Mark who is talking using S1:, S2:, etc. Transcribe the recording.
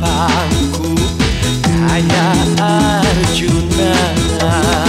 S1: lapangku kayak Arjuna.